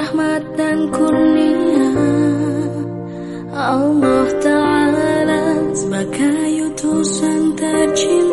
rahmat dan kurnia. Allah Ta'ala sebagai utusan tercinta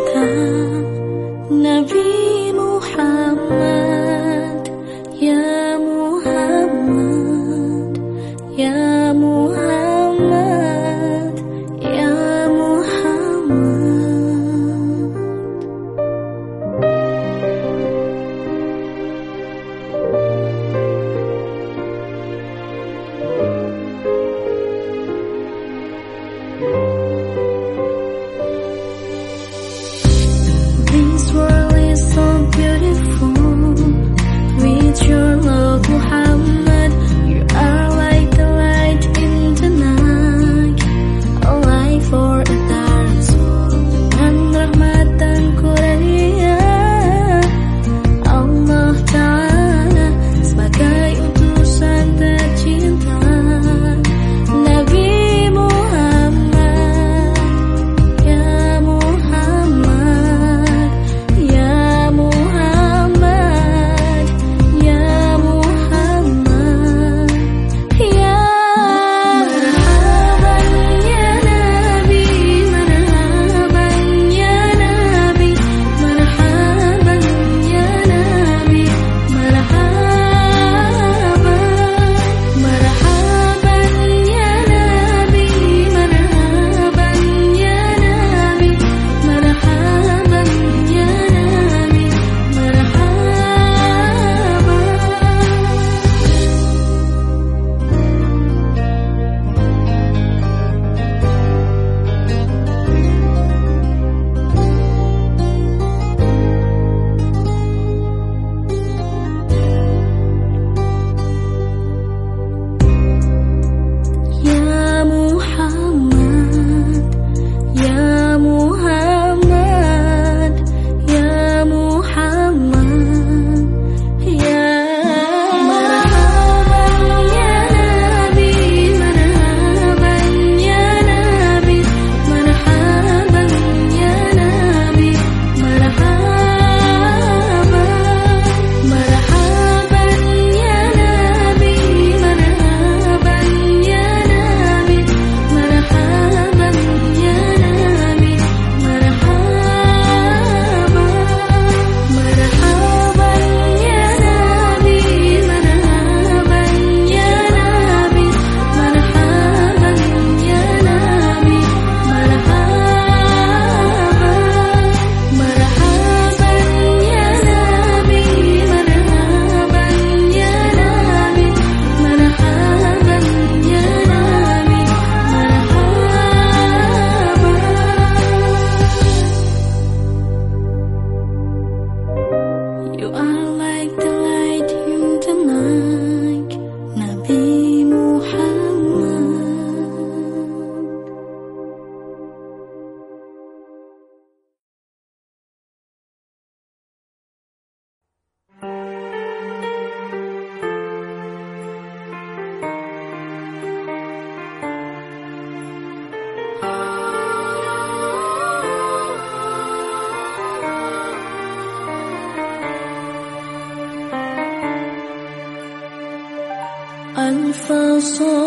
so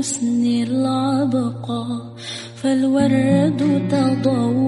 حسن العبقى فالورد تضوى